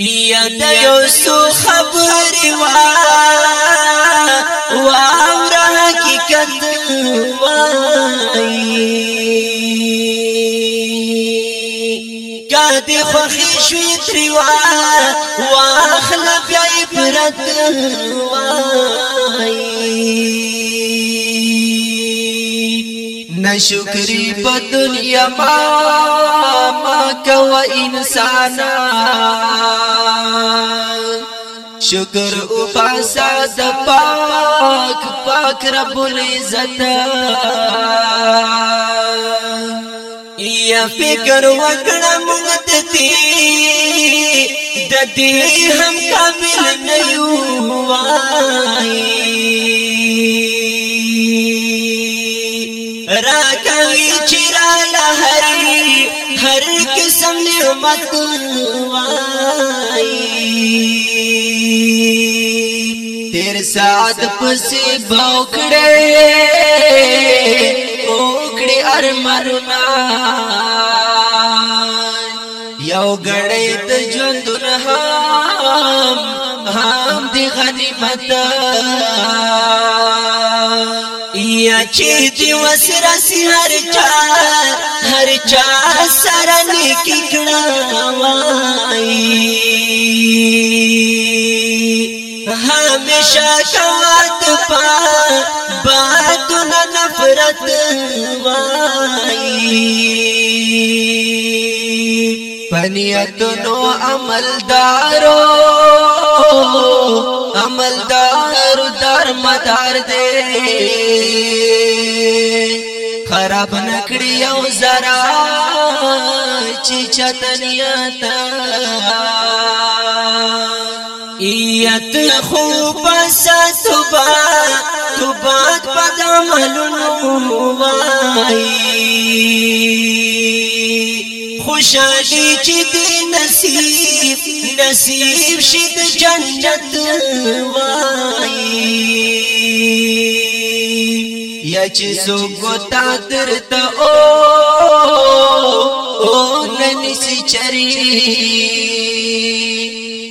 یاد یو سو خبر وا وا اور حقیقت وای کاد خوخی شوی تری وا واخلا بیا عبرت وای نشکری په دنیا ما ما کو انسانا شکر او پاسا د پاک پاک رب العزت یا فکر وکړه مونږ ته هم کامل نه یو نعمت وای تیر سعد پسې باوکړې اوکړې ارمرنا یو غړې د ژوند هم هم دی غنیمت یا چې دی وسره سي هر چا هر چا سره نیکی کړه همیشه کوات پا بادن نفرت وای پنیتونو عملدارو عملدار دارو دار مدار دے خراب نکڑی او زرا چی چتنیتا ایت خوب ستبا تباک پدا ملنو وائی خوشحالی چی دی نصیب نصیب شد جنت وائی چې سوګو تا درته او او نن سي چري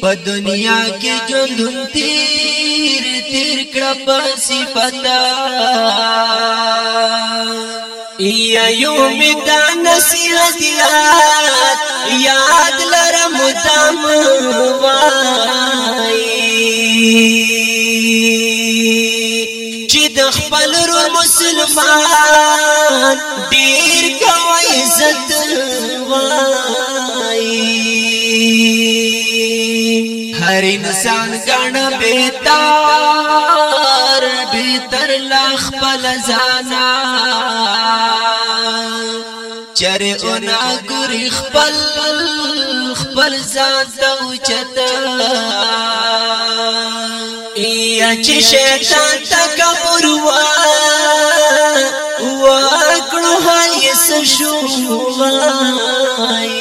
په دنیا کې ژوندون تیر تیر کړه په صفتا یا یوم دا نصیحت یاد یاد لرم دم وان د خپل رور مسلمان ډیر کوي عزت وای هر انسان غنا بیتار بیتر لخ پل زانا چر اونا ګری خپل خپل ځان ته اوچتا چې شیطان تکبر وا وکړو حال یې سشو وای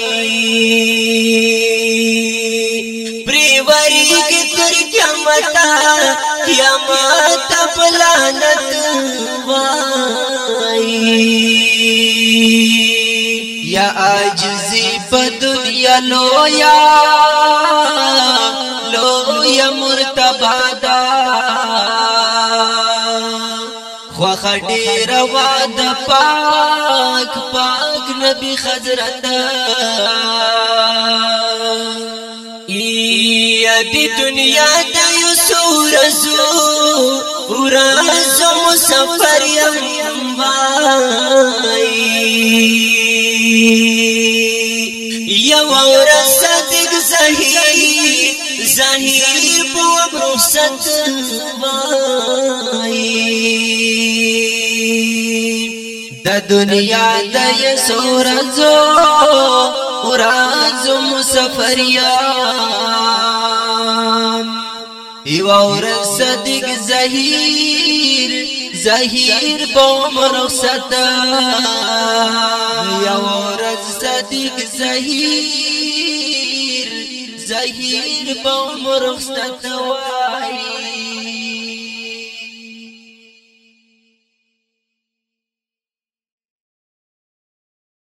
پری وری کې تر قیامت قیامت پلانت وای یا عاجزی په دنیا لویا لویا مرتبہ دا خوخه ډیر وا د پاک پاک نبی حضرت ای دی دنیا د یوسور زو ورځو مسافر یم وای یو ورځ صدق زهیر زهیر په رخصت وای دا دنیا د یسورزو ورځو مسافر یم یو ورځ صدق زهیر زهیر بوم رخصت یو ورځ صدق زهیر زهیر بوم رخصت وای